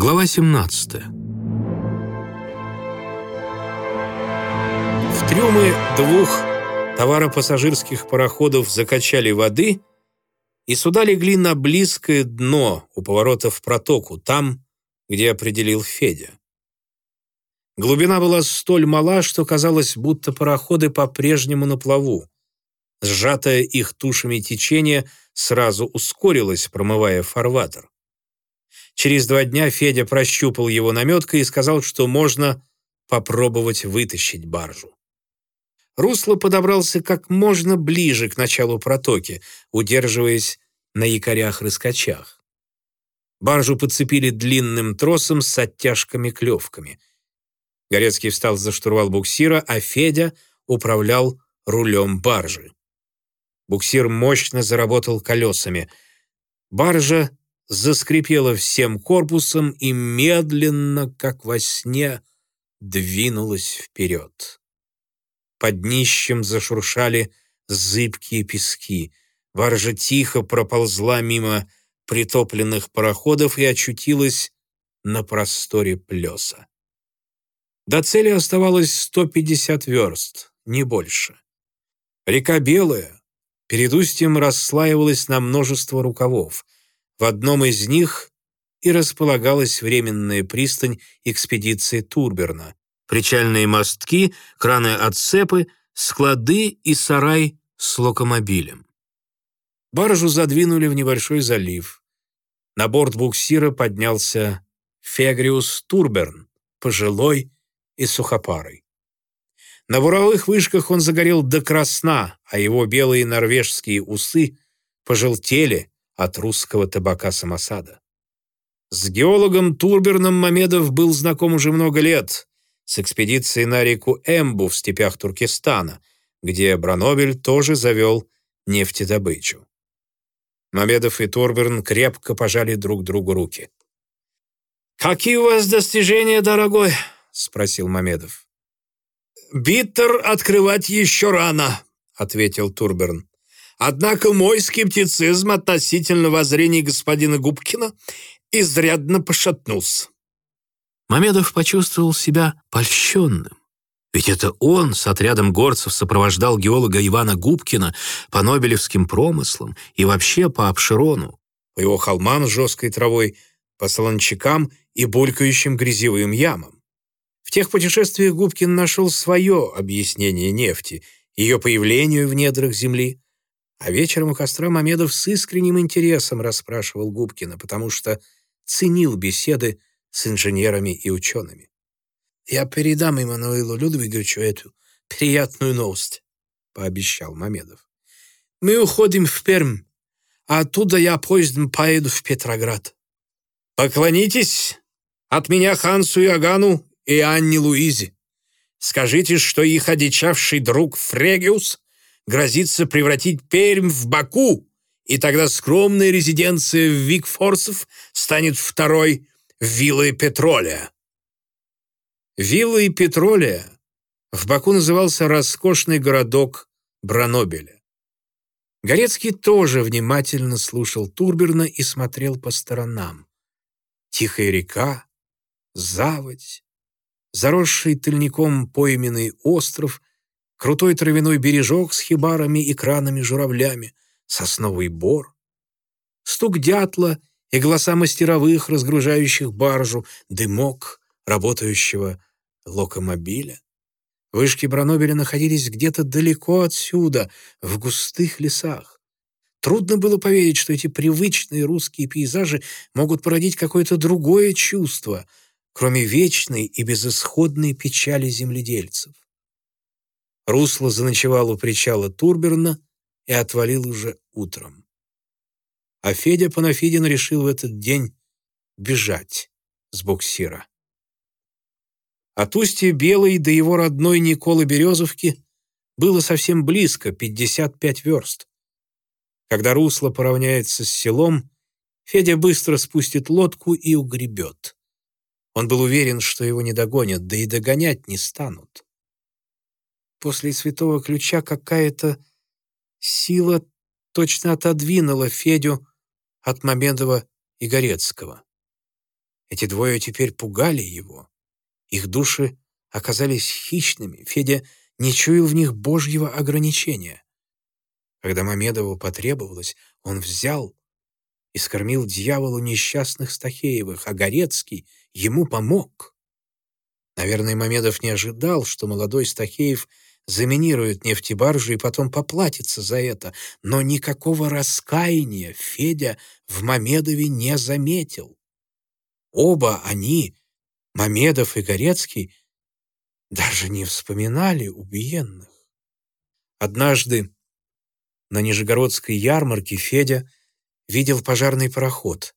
Глава 17. В трюмы двух товаропассажирских пароходов закачали воды, и суда легли на близкое дно у поворота в протоку, там, где определил Федя. Глубина была столь мала, что казалось, будто пароходы по-прежнему на плаву. Сжатое их тушами течение сразу ускорилось, промывая фарватер. Через два дня Федя прощупал его наметкой и сказал, что можно попробовать вытащить баржу. Русло подобрался как можно ближе к началу протоки, удерживаясь на якорях-рыскачах. Баржу подцепили длинным тросом с оттяжками-клевками. Горецкий встал за штурвал буксира, а Федя управлял рулем баржи. Буксир мощно заработал колесами. Баржа заскрипела всем корпусом и медленно, как во сне, двинулась вперед. Под днищем зашуршали зыбкие пески. Баржа тихо проползла мимо притопленных пароходов и очутилась на просторе плеса. До цели оставалось 150 верст, не больше. Река Белая перед устьем расслаивалась на множество рукавов — в одном из них и располагалась временная пристань экспедиции Турберна, причальные мостки, краны-отцепы, склады и сарай с локомобилем. Баржу задвинули в небольшой залив. На борт буксира поднялся Фегриус Турберн, пожилой и сухопарый. На буровых вышках он загорел до красна, а его белые норвежские усы пожелтели, от русского табака самосада. С геологом Турберном Мамедов был знаком уже много лет, с экспедицией на реку Эмбу в степях Туркестана, где Бранобель тоже завел нефтедобычу. Мамедов и Турберн крепко пожали друг другу руки. «Какие у вас достижения, дорогой?» — спросил Мамедов. «Биттер открывать еще рано», — ответил Турберн. Однако мой скептицизм относительно воззрений господина Губкина изрядно пошатнулся. Мамедов почувствовал себя польщенным. Ведь это он с отрядом горцев сопровождал геолога Ивана Губкина по Нобелевским промыслам и вообще по Обширону, по его холмам с жесткой травой, по солончакам и булькающим грязевым ямам. В тех путешествиях Губкин нашел свое объяснение нефти, ее появлению в недрах Земли, а вечером у костра Мамедов с искренним интересом расспрашивал Губкина, потому что ценил беседы с инженерами и учеными. «Я передам Иммануилу Людвиговичу эту приятную новость», — пообещал Мамедов. «Мы уходим в Пермь, а оттуда я поездом поеду в Петроград». «Поклонитесь от меня Хансу Ягану и Анне Луизе. Скажите, что их одичавший друг Фрегиус грозится превратить Пермь в Баку, и тогда скромная резиденция Викфорсов станет второй виллой Петролия. Виллой Петролия в Баку назывался роскошный городок Бранобеля. Горецкий тоже внимательно слушал Турберна и смотрел по сторонам. Тихая река, заводь, заросший тыльником пойменный остров крутой травяной бережок с хибарами и кранами-журавлями, сосновый бор, стук дятла и голоса мастеровых, разгружающих баржу, дымок работающего локомобиля. Вышки Бранобеля находились где-то далеко отсюда, в густых лесах. Трудно было поверить, что эти привычные русские пейзажи могут породить какое-то другое чувство, кроме вечной и безысходной печали земледельцев. Русло заночевал у причала Турберна и отвалил уже утром. А Федя Панафидин решил в этот день бежать с буксира. От устья Белой до его родной Николы Березовки было совсем близко, 55 верст. Когда русло поравняется с селом, Федя быстро спустит лодку и угребет. Он был уверен, что его не догонят, да и догонять не станут. После святого ключа какая-то сила точно отодвинула Федю от Мамедова и Горецкого. Эти двое теперь пугали его. Их души оказались хищными. Федя не чуял в них божьего ограничения. Когда Мамедову потребовалось, он взял и скормил дьяволу несчастных Стахеевых, а Горецкий ему помог. Наверное, Мамедов не ожидал, что молодой Стахеев заминирует нефтебаржу и потом поплатится за это, но никакого раскаяния Федя в Мамедове не заметил. Оба они, Мамедов и Горецкий, даже не вспоминали убиенных. Однажды на Нижегородской ярмарке Федя видел пожарный пароход.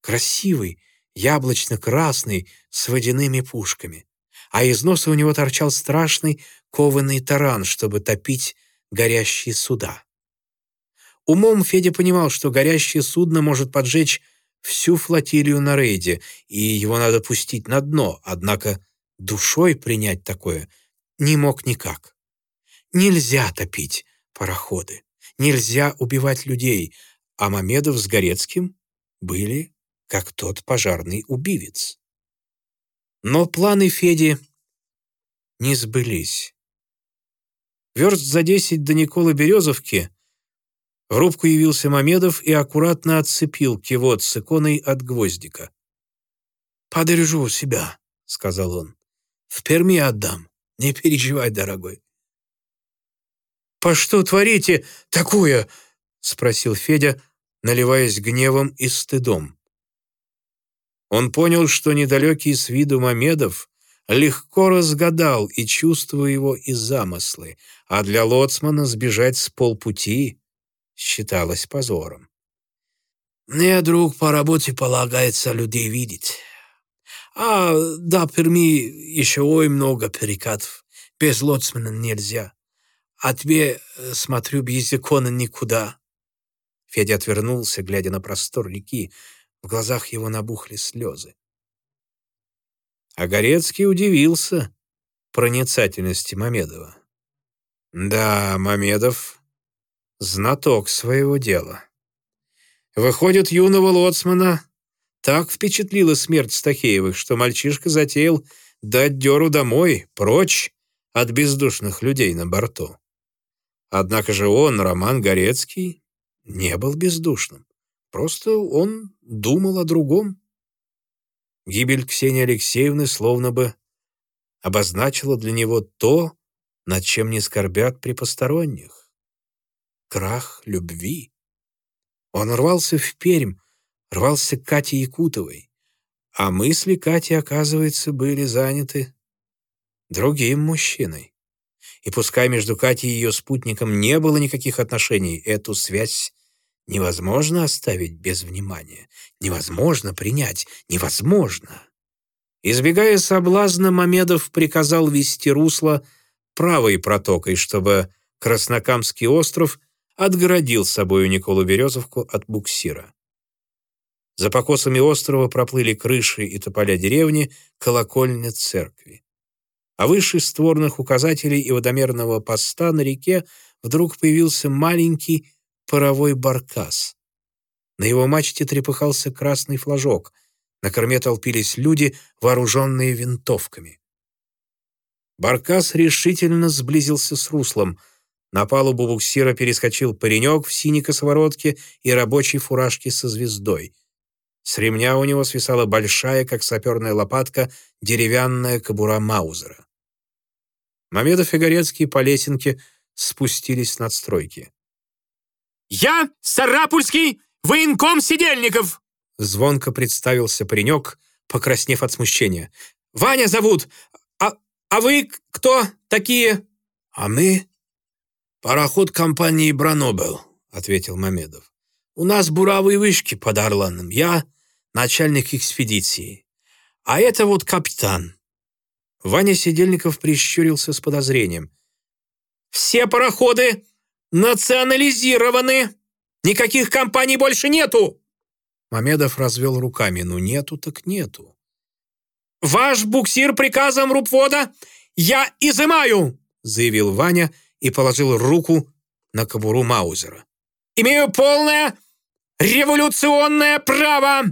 Красивый, яблочно-красный, с водяными пушками. А из носа у него торчал страшный кованый таран, чтобы топить горящие суда. Умом Федя понимал, что горящее судно может поджечь всю флотилию на рейде, и его надо пустить на дно, однако душой принять такое не мог никак. Нельзя топить пароходы, нельзя убивать людей, а Мамедов с Горецким были как тот пожарный убивец. Но планы Феди не сбылись. Верст за десять до Николы Березовки в рубку явился Мамедов и аккуратно отцепил кивот с иконой от гвоздика. «Подержу у себя», — сказал он. «В Перми отдам. Не переживай, дорогой». «По что творите такое?» — спросил Федя, наливаясь гневом и стыдом. Он понял, что недалекий с виду Мамедов легко разгадал и чувства его, и замыслы, а для лоцмана сбежать с полпути считалось позором. «Мне, друг, по работе полагается людей видеть. А до Перми еще ой много перекатов. Без лоцмана нельзя. А тебе, э, смотрю, без иконы никуда». Федя отвернулся, глядя на простор реки. В глазах его набухли слезы. А Горецкий удивился проницательности Мамедова. Да, Мамедов знаток своего дела. Выходит, юного лоцмана так впечатлила смерть Стахеевых, что мальчишка затеял дать дёру домой, прочь от бездушных людей на борту. Однако же он, Роман Горецкий, не был бездушным. Просто он думал о другом. Гибель Ксении Алексеевны словно бы обозначила для него то, над чем не скорбят при посторонних крах любви. Он рвался в Пермь, рвался к Кате Якутовой, а мысли Кати, оказывается, были заняты другим мужчиной. И пускай между Катей и ее спутником не было никаких отношений, эту связь невозможно оставить без внимания, невозможно принять, невозможно. Избегая соблазна, Мамедов приказал вести русло правой протокой, чтобы Краснокамский остров отгородил собою Николу Березовку от буксира. За покосами острова проплыли крыши и тополя деревни, колокольня церкви. А выше створных указателей и водомерного поста на реке вдруг появился маленький паровой баркас. На его мачте трепыхался красный флажок. На корме толпились люди, вооруженные винтовками. Баркас решительно сблизился с руслом — на палубу буксира перескочил паренек в синей косоворотке и рабочей фуражке со звездой. С ремня у него свисала большая, как саперная лопатка, деревянная кобура Маузера. Мамедов и Горецкий по лесенке спустились с надстройки. «Я Сарапульский военком Сидельников!» Звонко представился паренек, покраснев от смущения. «Ваня зовут! А, а вы кто такие?» «А мы «Пароход компании «Бранобел», — ответил Мамедов. «У нас буровые вышки под Орланом. Я начальник экспедиции. А это вот капитан». Ваня Сидельников прищурился с подозрением. «Все пароходы национализированы! Никаких компаний больше нету!» Мамедов развел руками. «Ну нету так нету». «Ваш буксир приказом рубвода я изымаю!» заявил Ваня и положил руку на кобуру Маузера. «Имею полное революционное право!»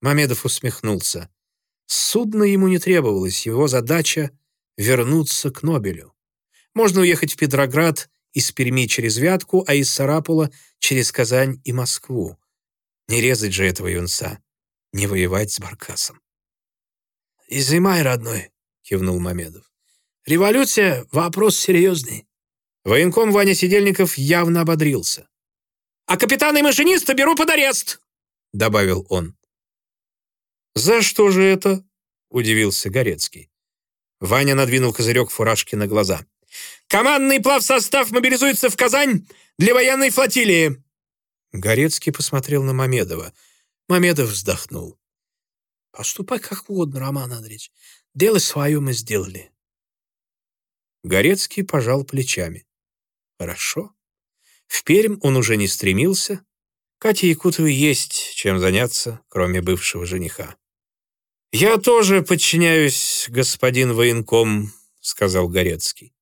Мамедов усмехнулся. Судно ему не требовалось, его задача — вернуться к Нобелю. Можно уехать в Петроград из Перми через Вятку, а из Сарапула через Казань и Москву. Не резать же этого юнца, не воевать с Баркасом. «Изымай, родной», — кивнул Мамедов. «Революция — вопрос серьезный». Военком Ваня Сидельников явно ободрился. «А капитана и машиниста беру под арест», — добавил он. «За что же это?» — удивился Горецкий. Ваня надвинул козырек фуражки на глаза. «Командный плавсостав мобилизуется в Казань для военной флотилии!» Горецкий посмотрел на Мамедова. Мамедов вздохнул. «Поступай как угодно, Роман Андреевич. Дело свое мы сделали». Горецкий пожал плечами. «Хорошо. В Пермь он уже не стремился. Кате Якутовой есть чем заняться, кроме бывшего жениха. «Я тоже подчиняюсь, господин военком», — сказал Горецкий.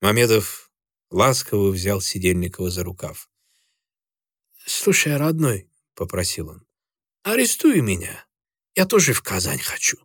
Мамедов ласково взял Сидельникова за рукав. «Слушай, родной», — попросил он, — «арестуй меня. Я тоже в Казань хочу».